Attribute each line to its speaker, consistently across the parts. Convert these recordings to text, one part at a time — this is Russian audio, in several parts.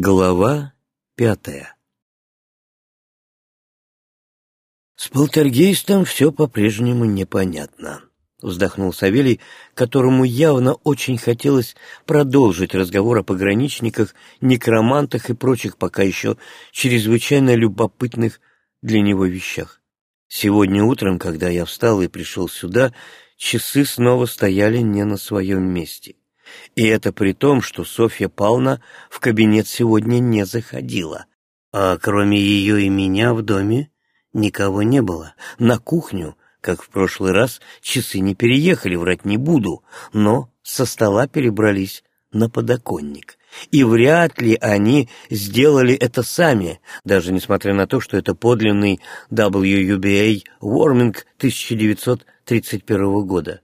Speaker 1: Глава пятая «С полтергейстом все по-прежнему непонятно», — вздохнул Савелий, которому явно очень хотелось продолжить разговор о пограничниках, некромантах и прочих пока еще чрезвычайно любопытных для него вещах. Сегодня утром, когда я встал и пришел сюда, часы снова стояли не на своем месте. И это при том, что Софья Павловна в кабинет сегодня не заходила. А кроме ее и меня в доме никого не было. На кухню, как в прошлый раз, часы не переехали, врать не буду, но со стола перебрались на подоконник. И вряд ли они сделали это сами, даже несмотря на то, что это подлинный WUBA Warming 1931 года.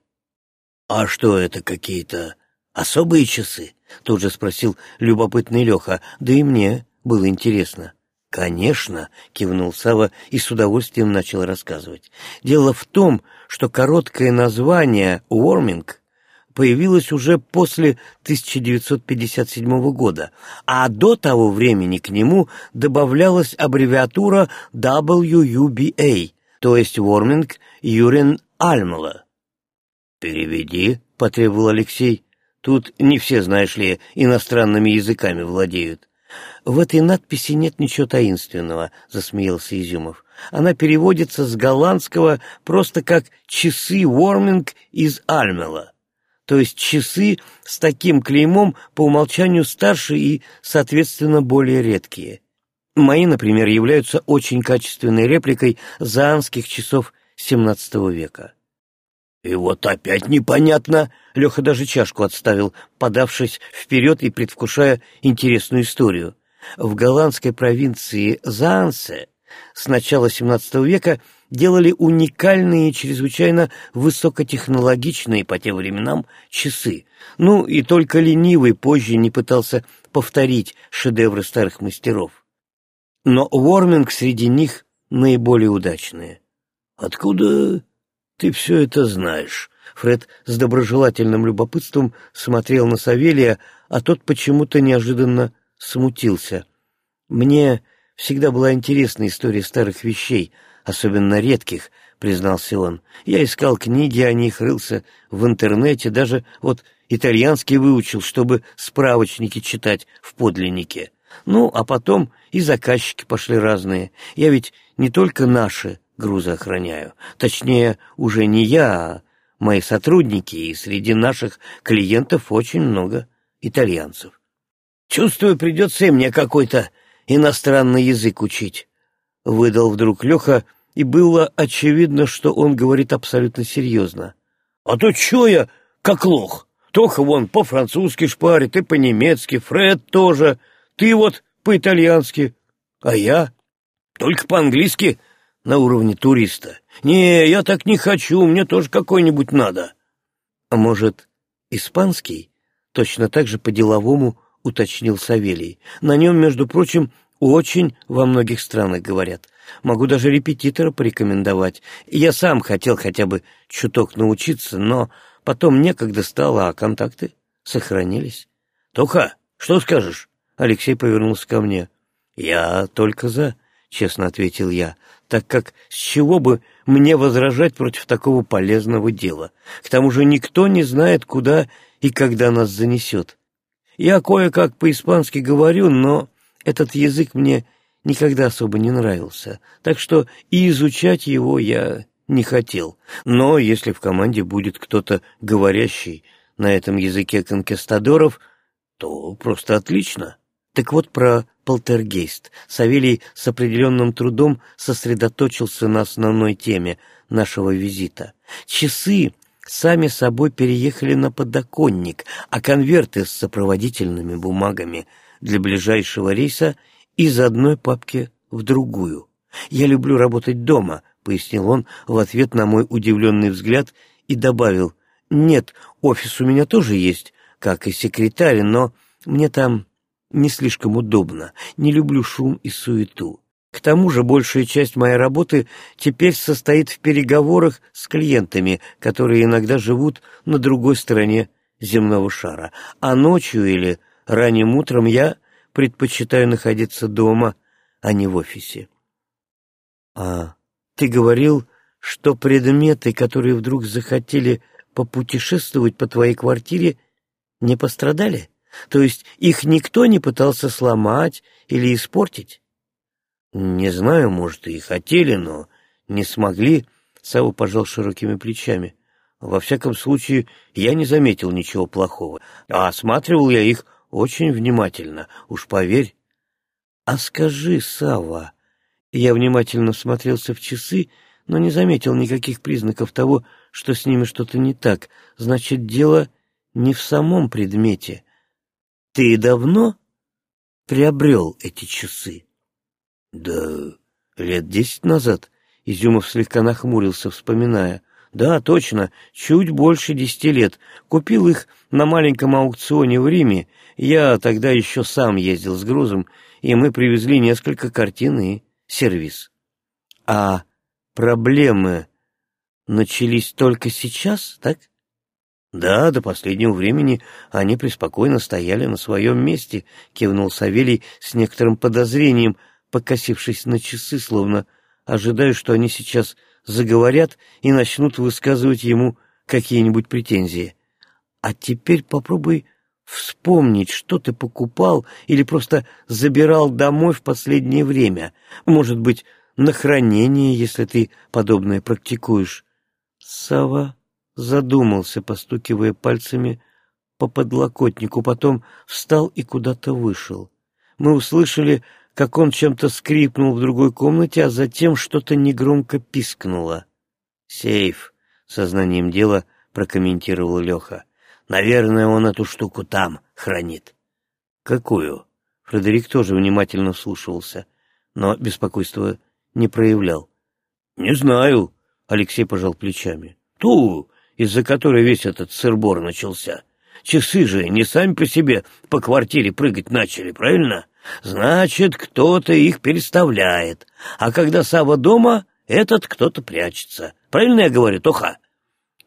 Speaker 1: А что это какие-то «Особые часы?» — тут же спросил любопытный Леха, да и мне было интересно. «Конечно», — кивнул Сава и с удовольствием начал рассказывать. «Дело в том, что короткое название «Уорминг» появилось уже после 1957 года, а до того времени к нему добавлялась аббревиатура WUBA, то есть «Warming Юрин Альмала». «Переведи», — потребовал Алексей. Тут не все, знаешь ли, иностранными языками владеют. В этой надписи нет ничего таинственного, засмеялся Изюмов. Она переводится с голландского просто как «часы Уорминг из Альмела». То есть часы с таким клеймом по умолчанию старше и, соответственно, более редкие. Мои, например, являются очень качественной репликой заанских часов XVII века. «И вот опять непонятно!» — Леха даже чашку отставил, подавшись вперед и предвкушая интересную историю. В голландской провинции Заансе с начала XVII века делали уникальные чрезвычайно высокотехнологичные по тем временам часы. Ну, и только ленивый позже не пытался повторить шедевры старых мастеров. Но Уорминг среди них наиболее удачные. «Откуда «Ты все это знаешь». Фред с доброжелательным любопытством смотрел на Савелия, а тот почему-то неожиданно смутился. «Мне всегда была интересна история старых вещей, особенно редких», — признался он. «Я искал книги о них, рылся в интернете, даже вот итальянский выучил, чтобы справочники читать в подлиннике. Ну, а потом и заказчики пошли разные. Я ведь не только наши, грузы охраняю. Точнее, уже не я, а мои сотрудники, и среди наших клиентов очень много итальянцев. Чувствую, придется и мне какой-то иностранный язык учить. Выдал вдруг Леха, и было очевидно, что он говорит абсолютно серьезно. А то чё я, как лох? Тоха вон по-французски шпарит и по-немецки, Фред тоже. Ты вот по-итальянски, а я только по-английски на уровне туриста. «Не, я так не хочу, мне тоже какой-нибудь надо». «А может, испанский?» Точно так же по-деловому уточнил Савелий. «На нем, между прочим, очень во многих странах говорят. Могу даже репетитора порекомендовать. Я сам хотел хотя бы чуток научиться, но потом некогда стало, а контакты сохранились. «Тоха, что скажешь?» Алексей повернулся ко мне. «Я только за», — честно ответил я так как с чего бы мне возражать против такого полезного дела? К тому же никто не знает, куда и когда нас занесет. Я кое-как по-испански говорю, но этот язык мне никогда особо не нравился, так что и изучать его я не хотел. Но если в команде будет кто-то говорящий на этом языке конкистадоров, то просто отлично. Так вот про полтергейст. Савелий с определенным трудом сосредоточился на основной теме нашего визита. Часы сами собой переехали на подоконник, а конверты с сопроводительными бумагами для ближайшего рейса из одной папки в другую. «Я люблю работать дома», — пояснил он в ответ на мой удивленный взгляд и добавил, «Нет, офис у меня тоже есть, как и секретарь, но мне там не слишком удобно, не люблю шум и суету. К тому же большая часть моей работы теперь состоит в переговорах с клиентами, которые иногда живут на другой стороне земного шара, а ночью или ранним утром я предпочитаю находиться дома, а не в офисе. А ты говорил, что предметы, которые вдруг захотели попутешествовать по твоей квартире, не пострадали? То есть их никто не пытался сломать или испортить? Не знаю, может, и хотели, но не смогли. Сава пожал широкими плечами. Во всяком случае, я не заметил ничего плохого, а осматривал я их очень внимательно, уж поверь. А скажи, Сава, я внимательно смотрелся в часы, но не заметил никаких признаков того, что с ними что-то не так. Значит, дело не в самом предмете. Ты давно приобрел эти часы? Да лет десять назад. Изюмов слегка нахмурился, вспоминая. Да, точно, чуть больше десяти лет. Купил их на маленьком аукционе в Риме. Я тогда еще сам ездил с грузом, и мы привезли несколько картин и сервис. А проблемы начались только сейчас, так? Да, до последнего времени они преспокойно стояли на своем месте, кивнул Савелий с некоторым подозрением, покосившись на часы, словно ожидая, что они сейчас заговорят и начнут высказывать ему какие-нибудь претензии. А теперь попробуй вспомнить, что ты покупал или просто забирал домой в последнее время. Может быть, на хранение, если ты подобное практикуешь. Сава задумался, постукивая пальцами по подлокотнику, потом встал и куда-то вышел. Мы услышали, как он чем-то скрипнул в другой комнате, а затем что-то негромко пискнуло. «Сейф», — сознанием дела прокомментировал Леха. «Наверное, он эту штуку там хранит». «Какую?» Фредерик тоже внимательно вслушивался, но беспокойства не проявлял. «Не знаю», — Алексей пожал плечами. «Ту, из-за которой весь этот сырбор начался. Часы же не сами по себе по квартире прыгать начали, правильно?» Значит, кто-то их переставляет. А когда Сава дома, этот кто-то прячется. Правильно я говорю, Тоха?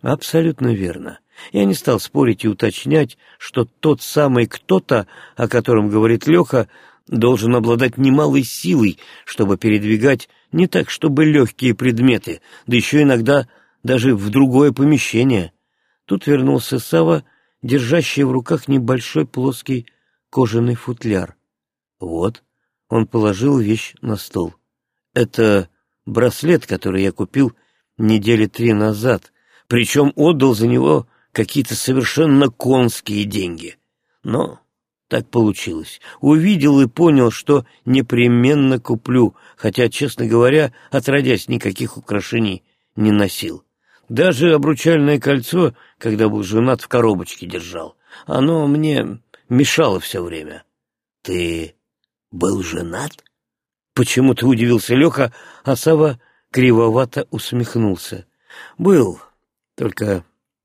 Speaker 1: Абсолютно верно. Я не стал спорить и уточнять, что тот самый кто-то, о котором говорит Леха, должен обладать немалой силой, чтобы передвигать не так, чтобы легкие предметы, да еще иногда даже в другое помещение. Тут вернулся Сава, держащий в руках небольшой плоский кожаный футляр. Вот, он положил вещь на стол. Это браслет, который я купил недели три назад, причем отдал за него какие-то совершенно конские деньги. Но так получилось. Увидел и понял, что непременно куплю, хотя, честно говоря, отродясь никаких украшений не носил. Даже обручальное кольцо, когда был женат, в коробочке держал. Оно мне мешало все время. Ты был женат? Почему-то удивился Леха, а Сава кривовато усмехнулся. Был, только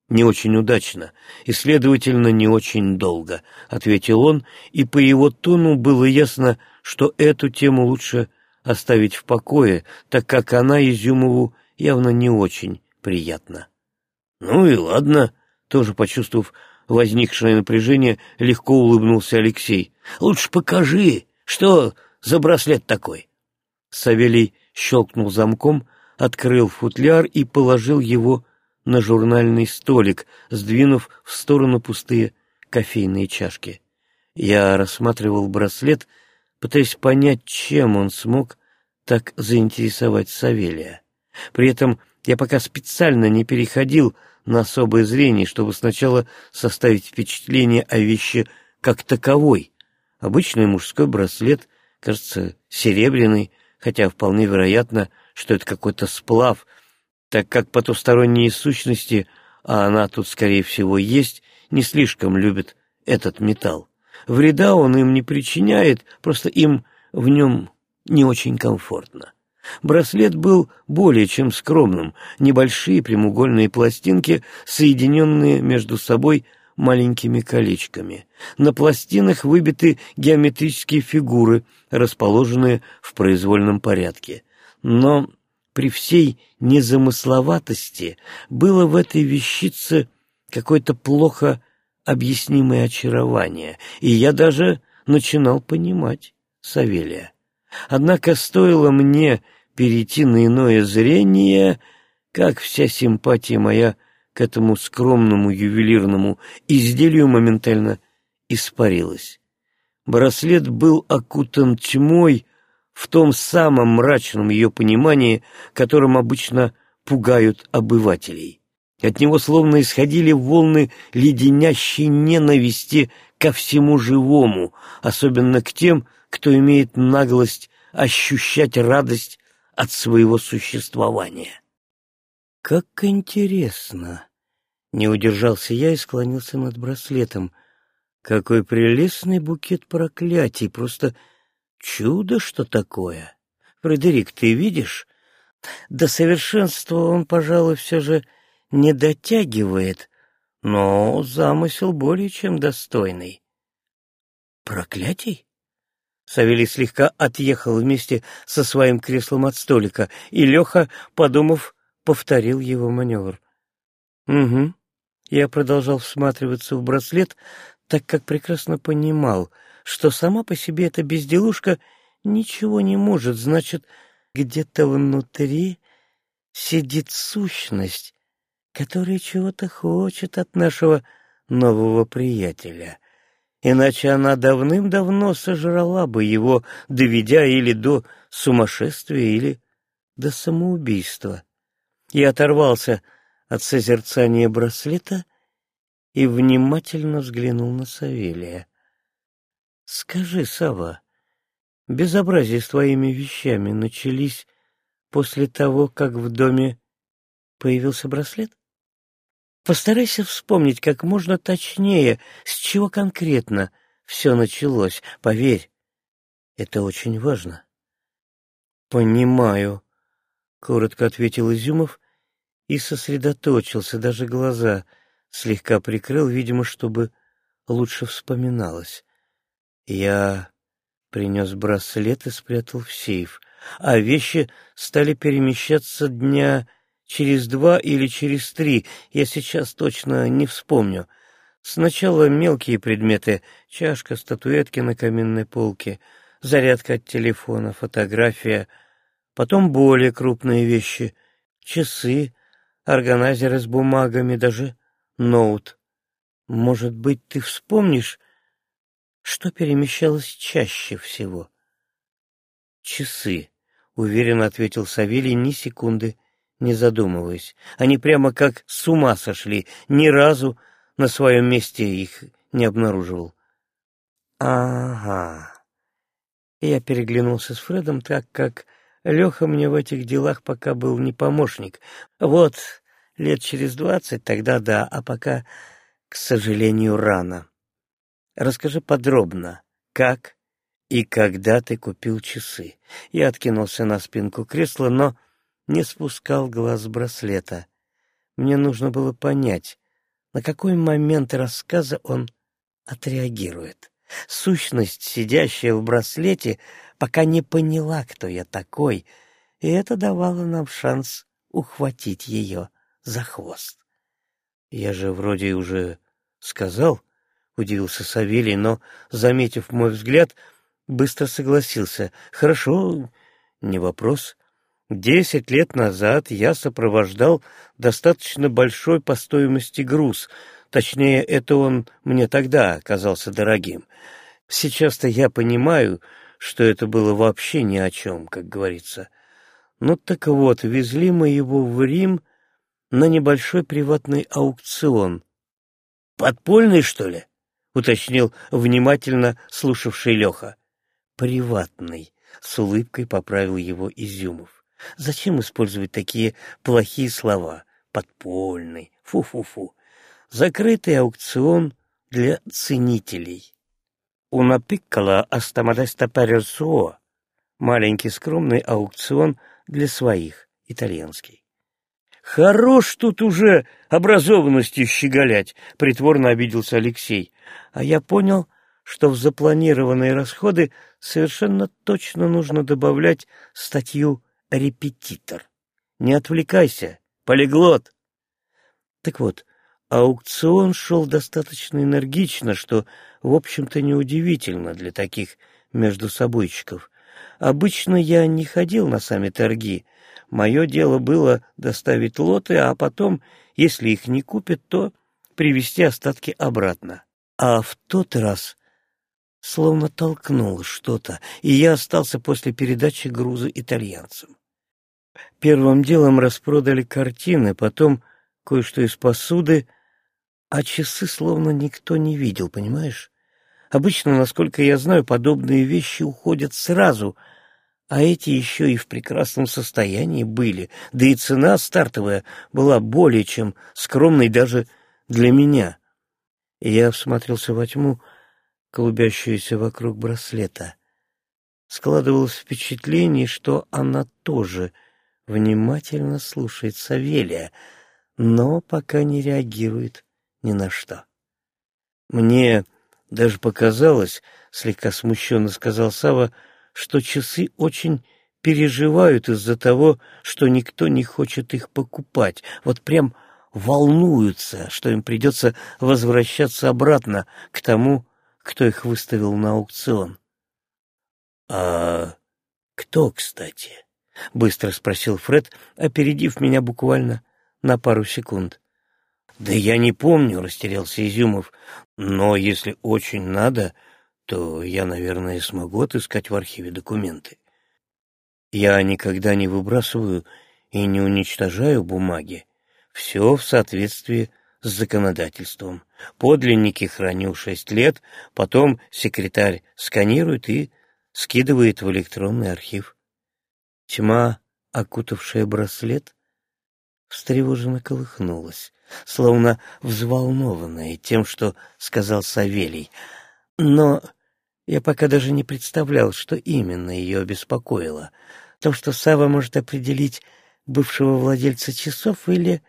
Speaker 1: не очень удачно и, следовательно, не очень долго, — ответил он, и по его тону было ясно, что эту тему лучше оставить в покое, так как она Изюмову явно не очень приятна. — Ну и ладно, — тоже почувствовав возникшее напряжение, легко улыбнулся Алексей. — Лучше покажи, что за браслет такой? Савелий щелкнул замком, открыл футляр и положил его на журнальный столик, сдвинув в сторону пустые кофейные чашки. Я рассматривал браслет, пытаясь понять, чем он смог так заинтересовать Савелия. При этом я пока специально не переходил на особое зрение, чтобы сначала составить впечатление о вещи как таковой, Обычный мужской браслет, кажется, серебряный, хотя вполне вероятно, что это какой-то сплав, так как потусторонние сущности, а она тут, скорее всего, есть, не слишком любят этот металл. Вреда он им не причиняет, просто им в нем не очень комфортно. Браслет был более чем скромным, небольшие прямоугольные пластинки, соединенные между собой маленькими колечками. На пластинах выбиты геометрические фигуры, расположенные в произвольном порядке. Но при всей незамысловатости было в этой вещице какое-то плохо объяснимое очарование, и я даже начинал понимать Савелия. Однако стоило мне перейти на иное зрение, как вся симпатия моя к этому скромному ювелирному изделию моментально испарилась. Браслет был окутан тьмой в том самом мрачном ее понимании, которым обычно пугают обывателей. От него словно исходили волны леденящей ненависти ко всему живому, особенно к тем, кто имеет наглость ощущать радость от своего существования. «Как интересно!» — не удержался я и склонился над браслетом. «Какой прелестный букет проклятий! Просто чудо, что такое! Фредерик, ты видишь? До совершенства он, пожалуй, все же не дотягивает, но замысел более чем достойный». «Проклятий?» Савелий слегка отъехал вместе со своим креслом от столика, и Леха, подумав, повторил его маневр. «Угу». Я продолжал всматриваться в браслет, так как прекрасно понимал, что сама по себе эта безделушка ничего не может, значит, где-то внутри сидит сущность, которая чего-то хочет от нашего нового приятеля. Иначе она давным-давно сожрала бы его, доведя или до сумасшествия, или до самоубийства и оторвался от созерцания браслета и внимательно взглянул на Савелия. — Скажи, Сава, безобразие с твоими вещами начались после того, как в доме появился браслет? Постарайся вспомнить как можно точнее, с чего конкретно все началось. Поверь, это очень важно. — Понимаю, — коротко ответил Изюмов и сосредоточился, даже глаза слегка прикрыл, видимо, чтобы лучше вспоминалось. Я принес браслет и спрятал в сейф, а вещи стали перемещаться дня через два или через три, я сейчас точно не вспомню. Сначала мелкие предметы — чашка, статуэтки на каминной полке, зарядка от телефона, фотография, потом более крупные вещи — часы, органайзеры с бумагами, даже ноут. Может быть, ты вспомнишь, что перемещалось чаще всего? Часы, — уверенно ответил Савелий, ни секунды не задумываясь. Они прямо как с ума сошли, ни разу на своем месте их не обнаруживал. Ага. Я переглянулся с Фредом так, как Леха мне в этих делах пока был не помощник. Вот, лет через двадцать тогда да, а пока, к сожалению, рано. Расскажи подробно, как и когда ты купил часы. Я откинулся на спинку кресла, но не спускал глаз с браслета. Мне нужно было понять, на какой момент рассказа он отреагирует. Сущность, сидящая в браслете, пока не поняла, кто я такой, и это давало нам шанс ухватить ее за хвост. Я же вроде уже сказал, — удивился Савелий, но, заметив мой взгляд, быстро согласился. Хорошо, не вопрос. Десять лет назад я сопровождал достаточно большой по стоимости груз, точнее, это он мне тогда оказался дорогим. Сейчас-то я понимаю, что это было вообще ни о чем, как говорится. Ну так вот, везли мы его в Рим на небольшой приватный аукцион. «Подпольный, что ли?» — уточнил внимательно слушавший Леха. «Приватный», — с улыбкой поправил его Изюмов. «Зачем использовать такие плохие слова? Подпольный, фу-фу-фу. Закрытый аукцион для ценителей». Una piccola астамодеста перерсуо. Маленький скромный аукцион для своих, итальянский. «Хорош тут уже образованностью щеголять!» — притворно обиделся Алексей. А я понял, что в запланированные расходы совершенно точно нужно добавлять статью «репетитор». Не отвлекайся, полиглот. Так вот, аукцион шел достаточно энергично, что в общем-то, неудивительно для таких междусобойчиков. Обычно я не ходил на сами торги. Мое дело было доставить лоты, а потом, если их не купят, то привезти остатки обратно. А в тот раз словно толкнуло что-то, и я остался после передачи груза итальянцам. Первым делом распродали картины, потом кое-что из посуды, а часы словно никто не видел, понимаешь? Обычно, насколько я знаю, подобные вещи уходят сразу, а эти еще и в прекрасном состоянии были, да и цена стартовая была более чем скромной даже для меня. Я всмотрелся во тьму, клубящуюся вокруг браслета. Складывалось впечатление, что она тоже внимательно слушает Савелия, но пока не реагирует ни на что. Мне даже показалось, слегка смущенно сказал Сава, что часы очень переживают из-за того, что никто не хочет их покупать. Вот прям волнуются, что им придется возвращаться обратно к тому, кто их выставил на аукцион. — А кто, кстати? — быстро спросил Фред, опередив меня буквально на пару секунд. — Да я не помню, — растерялся Изюмов, — но если очень надо, то я, наверное, смогу отыскать в архиве документы. Я никогда не выбрасываю и не уничтожаю бумаги. Все в соответствии с законодательством. Подлинники храню шесть лет, потом секретарь сканирует и скидывает в электронный архив. Тьма, окутавшая браслет, встревоженно колыхнулась, словно взволнованная тем, что сказал Савелий. Но я пока даже не представлял, что именно ее обеспокоило. То, что Сава может определить бывшего владельца часов или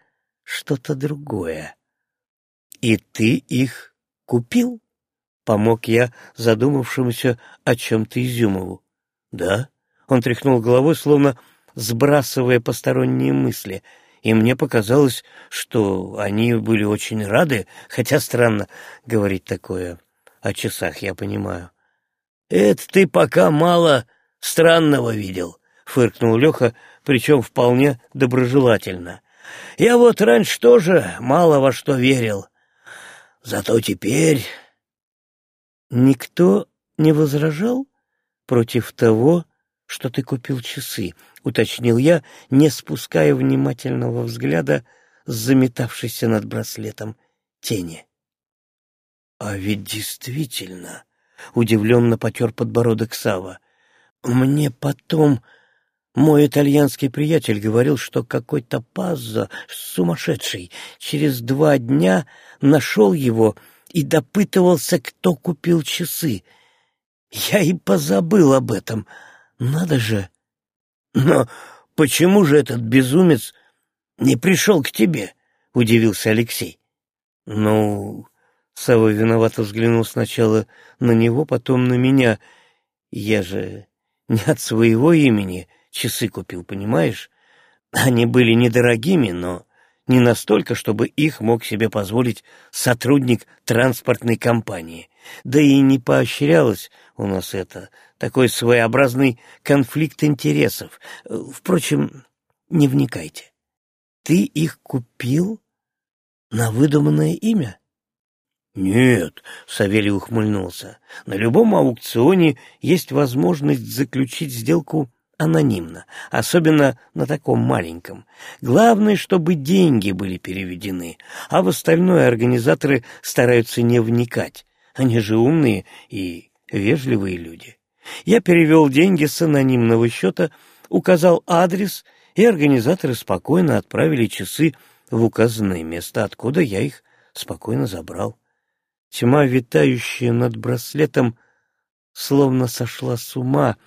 Speaker 1: что-то другое. «И ты их купил?» — помог я задумавшемуся о чем-то Изюмову. «Да?» — он тряхнул головой, словно сбрасывая посторонние мысли, и мне показалось, что они были очень рады, хотя странно говорить такое о часах, я понимаю. «Это ты пока мало странного видел», — фыркнул Леха, причем вполне доброжелательно. «Я вот раньше тоже мало во что верил. Зато теперь никто не возражал против того, что ты купил часы, уточнил я, не спуская внимательного взгляда с заметавшейся над браслетом тени. А ведь действительно, удивленно потер подбородок Сава. Мне потом мой итальянский приятель говорил, что какой-то Паззо, сумасшедший, через два дня нашел его и допытывался, кто купил часы. Я и позабыл об этом. Надо же! Но почему же этот безумец не пришел к тебе? — удивился Алексей. — Ну, Сава виновато взглянул сначала на него, потом на меня. Я же не от своего имени часы купил, понимаешь? Они были недорогими, но не настолько, чтобы их мог себе позволить сотрудник транспортной компании. Да и не поощрялось у нас это, такой своеобразный конфликт интересов. Впрочем, не вникайте. Ты их купил на выдуманное имя? «Нет», — Савелий ухмыльнулся, — «на любом аукционе есть возможность заключить сделку анонимно, особенно на таком маленьком. Главное, чтобы деньги были переведены, а в остальное организаторы стараются не вникать. Они же умные и вежливые люди. Я перевел деньги с анонимного счета, указал адрес, и организаторы спокойно отправили часы в указанное место, откуда я их спокойно забрал. Тьма, витающая над браслетом, словно сошла с ума,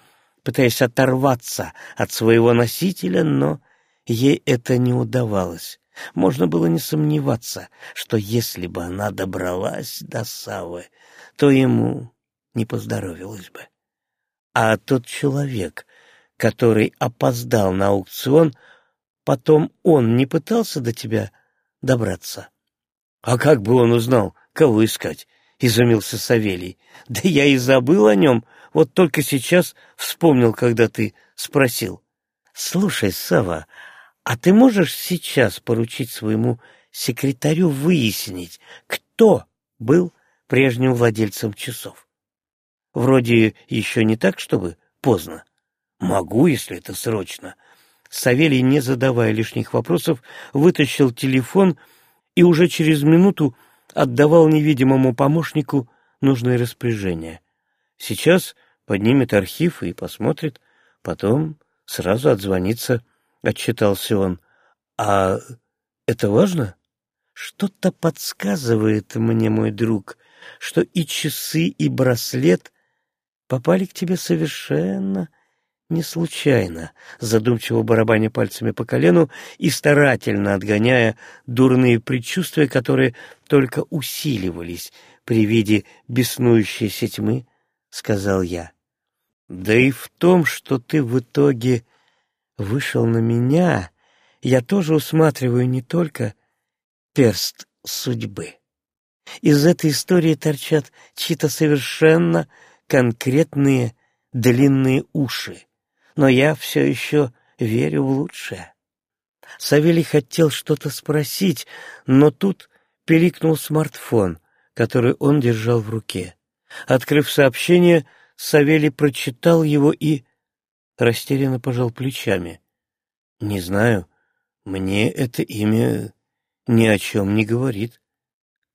Speaker 1: пытаясь оторваться от своего носителя, но ей это не удавалось. Можно было не сомневаться, что если бы она добралась до Савы, то ему не поздоровилось бы. А тот человек, который опоздал на аукцион, потом он не пытался до тебя добраться? А как бы он узнал, кого искать? — изумился Савелий. «Да я и забыл о нем, вот только сейчас вспомнил, когда ты спросил. Слушай, Сава, а ты можешь сейчас поручить своему секретарю выяснить, кто был прежним владельцем часов? Вроде еще не так, чтобы поздно. Могу, если это срочно. Савелий, не задавая лишних вопросов, вытащил телефон и уже через минуту отдавал невидимому помощнику нужное распоряжение. Сейчас поднимет архив и посмотрит, потом сразу отзвонится, — отчитался он. — А это важно? Что-то подсказывает мне, мой друг, что и часы, и браслет попали к тебе совершенно не случайно, задумчиво барабаня пальцами по колену и старательно отгоняя дурные предчувствия, которые только усиливались при виде беснующейся тьмы, сказал я. Да и в том, что ты в итоге вышел на меня, я тоже усматриваю не только перст судьбы. Из этой истории торчат чьи-то совершенно конкретные длинные уши, но я все еще верю в лучшее. Савелий хотел что-то спросить, но тут пиликнул смартфон, который он держал в руке. Открыв сообщение, Савелий прочитал его и растерянно пожал плечами. «Не знаю, мне это имя ни о чем не говорит».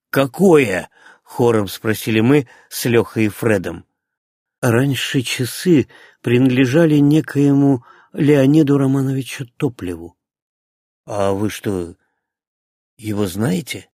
Speaker 1: «Какое?» — хором спросили мы с Лехой и Фредом. Раньше часы принадлежали некоему Леониду Романовичу Топлеву. — А вы что, его знаете?